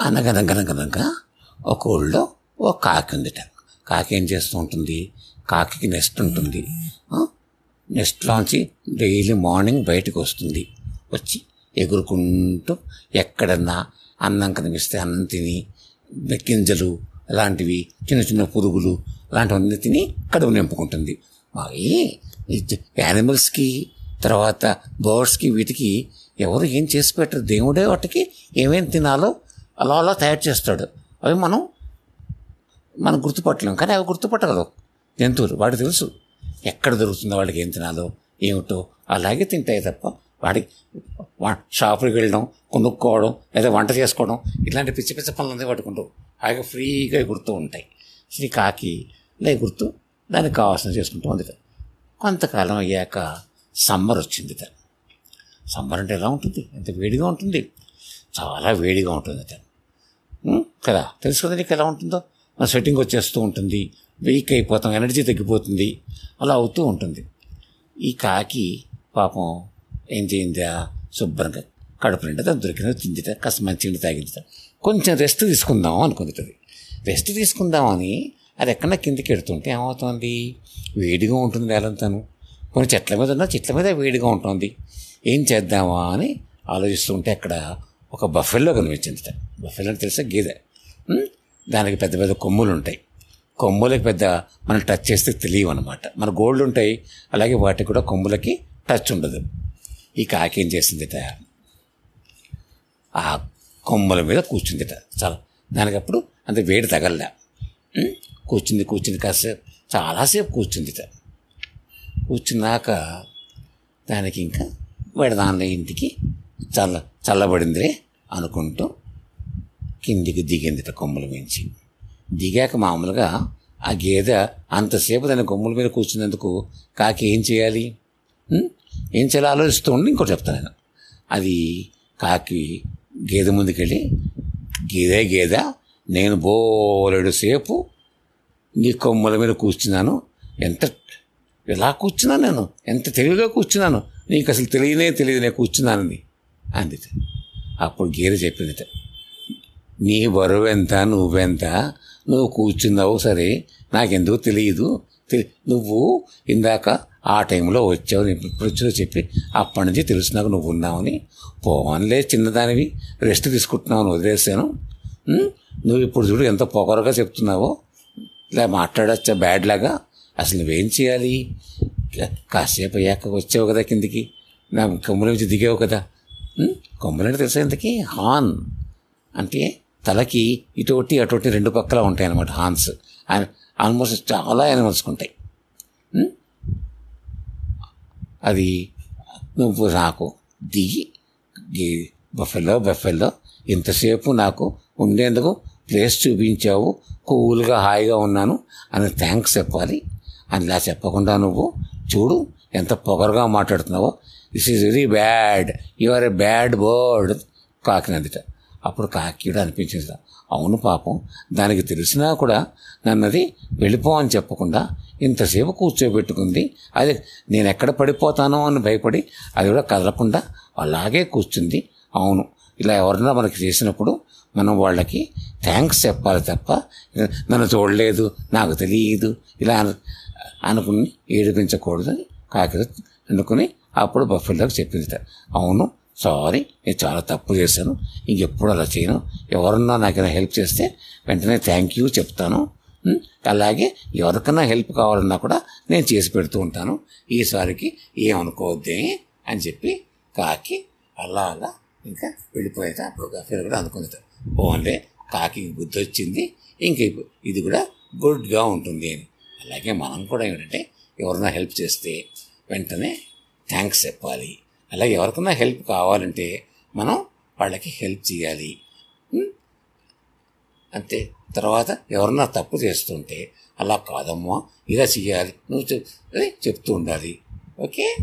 అనగనగనగనగా ఒక ఊళ్ళో ఒక కాకి ఉందిట. కాకి ఏం చేస్తూ ఉంటుంది? కాకి నెస్ట్ ఉంటుంది. నెస్ట్లోంచి డైలీ మార్నింగ్ బయటకు వస్తుంది. వచ్చి ఎగురుకుంటూ ఎక్కడన్నా అన్నం కనిపిస్తే అన్నం తిని గింజలు అలాంటివి చిన్న చిన్న పురుగులు అలాంటివన్నీ తిని కడుపు నింపుకుంటుంది. మరి యానిమల్స్కి తర్వాత బర్డ్స్కి వీటికి ఎవరు ఏం చేసి పెట్టరు? దేవుడే వాటికి ఏమేం తినాలో అలా అలా తయారు చేస్తాడు. అవి మనం మనం గుర్తుపట్టలేం. కానీ అవి గుర్తుపట్టగలవు జంతువులు. వాడు తెలుసు. ఎక్కడ దొరుకుతుందో వాడికి ఏం తినాలో ఏమిటో. అలాగే తింటాయి తప్ప వాడికి షాపులకు షాపుకి వెళ్ళడం కొనుక్కోవడం లేదా వంట చేసుకోవడం ఇలాంటి పిచ్చి పిచ్చి పనులు పట్టుకుంటూ అలాగే ఫ్రీగా గుర్తూ ఉంటాయి. శ్రీ కాకి లే గుర్తు. దానికి కావాల్సిన చేసుకుంటూ ఉంది కొంతకాలం అయ్యాక సమ్మర్ వచ్చింది సమ్మర్ అంటే ఎలా ఉంటుంది? ఎంత వేడిగా ఉంటుంది? చాలా వేడిగా ఉంటుంది తను కదా? తెలుసు కదా నీకు ఎలా ఉంటుందో? మన స్వెట్టింగ్ వచ్చేస్తూ ఉంటుంది. వీక్ అయిపోతాం ఎనర్జీ తగ్గిపోతుంది. అలా అవుతూ ఉంటుంది. ఈ కాకి పాపం ఏం చేయిందా? శుభ్రంగా కడుపు నిండా దాన్ని దొరికిన తిందిట కాస్త మంచిగా తాగిందిట. కొంచెం రెస్ట్ తీసుకుందాం అనుకుంటుంది రెస్ట్ తీసుకుందామని అది ఎక్కడ కిందకి ఎడుతుంటే ఏమవుతుంది? వేడిగా ఉంటుంది నేలంతాను. కొన్ని చెట్ల మీద ఉన్న చెట్ల మీద వేడిగా ఉంటుంది. ఏం చేద్దామా అని ఆలోచిస్తుంటే అక్కడ ఒక బఫెల్లో కనిపించింది బఫెల్లో అంటే తెలుసా? గేదె. దానికి పెద్ద పెద్ద కొమ్ములు ఉంటాయి. కొమ్ములకి పెద్ద మనం టచ్ చేస్తే తెలియవు అనమాట మన గోల్డ్ ఉంటాయి. అలాగే వాటికి కూడా కొమ్ములకి టచ్ ఉండదు. ఈ కాకి ఏం చేసిందిట? ఆ కొమ్మల మీద కూర్చుందిట. చాలా దానికి అప్పుడు అంత వేడి తగలలే. కూర్చుంది కూర్చుంది. కాసేపు చాలాసేపు కూర్చుందిట. కూర్చున్నాక దానికి ఇంకా వేడదాన్ని ఇంటికి చల్ల చల్లబడిందిలే అనుకుంటూ కిందికి దిగిందిట కొమ్ముల మించి. దిగాక మామూలుగా ఆ గేదె అంతసేపు దాని కొమ్ముల మీద కూర్చున్నందుకు కాకి ఏం చేయాలి? ఏం చేయాలో ఆలోచిస్తూ ఉండి ఇంకోటి చెప్తాను నేను. అది కాకి గేదె ముందుకెళ్ళి గేదె గేదె నేను బోలెడు సేపు నీ కొమ్మల మీద కూర్చున్నాను. ఎంత ఎలా కూర్చున్నాను నేను? ఎంత తెలివిగా కూర్చున్నాను? నీకు అసలు తెలియనే తెలియదు నేను కూర్చున్నానని. అంది అప్పుడు గీర చెప్పింది నీ బరువు ఎంత నువ్వెంత నువ్వు కూర్చున్నావు సరే నాకెందుకు తెలియదు. నువ్వు ఇందాక ఆ టైంలో వచ్చావు నేను ఇప్పుడు చెప్పి అప్పటి నుంచి తెలుసు నాకు నువ్వు ఉన్నావని. పోవన్లే చిన్నదానివి రెస్ట్ తీసుకుంటున్నావు అని వదిలేసాను నువ్వు ఇప్పుడు చూడు ఎంత పొగరగా చెప్తున్నావో. ఇలా మాట్లాడచ్చా బ్యాడ్ లాగా? అసలు నువ్వేం చేయాలి? కాసేపు అయ్యాక వచ్చావు కదా కిందికి. నా కమ్ముల నుంచి దిగావు కదా. కొమ్మలంటే తెలుసా ఇంతకీ? హాన్ అంటే తలకి ఇటువంటి అటువంటి రెండు పక్కల ఉంటాయి అన్నమాట హాన్స్ ఆల్మోస్ట్ చాలా యానిమల్స్ ఉంటాయి. అది నువ్వు నాకు దిగి బఫెల్లో బఫెల్లో ఇంతసేపు నాకు ఉండేందుకు ప్లేస్ చూపించావు. కూల్గా హాయిగా ఉన్నాను అని థ్యాంక్స్ చెప్పాలి. అని ఇలా చెప్పకుండా నువ్వు చూడు ఎంత పొగరుగా మాట్లాడుతున్నావో. This is very bad or a bad bird కాకినదిట అప్పుడు కాకి కూడా అనిపించింది అవును పాపం. దానికి తెలిసినా కూడా నన్నది వెళ్ళిపో అని చెప్పకుండా ఇంతసేపు కూర్చోబెట్టుకుంది. అది నేను ఎక్కడ పడిపోతానో అని భయపడి అది కూడా కదలకుండా అలాగే కూర్చుంది. అవును. ఇలా ఎవరన్నా మనకి చేసినప్పుడు మనం వాళ్ళకి థ్యాంక్స్ చెప్పాలి తప్ప నన్ను చూడలేదు నాకు తెలియదు ఇలా అను అనుకుని ఏడిపించకూడదని కాకి అనుకుని అప్పుడు బఫెల్లోకి చెప్పింది అవును సారీ నేను చాలా తప్పు చేశాను ఇంకెప్పుడు అలా చేయను. ఎవరన్నా నాకైనా హెల్ప్ చేస్తే వెంటనే థ్యాంక్ యూ చెప్తాను. అలాగే ఎవరికైనా హెల్ప్ కావాలన్నా కూడా నేను చేసి పెడుతూ ఉంటాను. ఈసారికి ఏమనుకోవద్దే అని చెప్పి కాకి అలా అలా ఇంకా వెళ్ళిపోయేట అప్పుడు గఫీర్ కూడా అనుకుంది ఓన్లే కాకి బుద్ధి వచ్చింది ఇంక ఇది కూడా గుడ్గా ఉంటుంది అని. అలాగే మనం కూడా ఏంటంటే ఎవరైనా హెల్ప్ చేస్తే వెంటనే థ్యాంక్స్ చెప్పాలి. అలాగే ఎవరికైనా హెల్ప్ కావాలంటే మనం వాళ్ళకి హెల్ప్ చేయాలి. అంతే. తర్వాత ఎవరన్నా తప్పు చేస్తుంటే అలా కాదమ్మా ఇలా చేయాలి నువ్వు చెప్తూ ఉండాలి. ఓకే?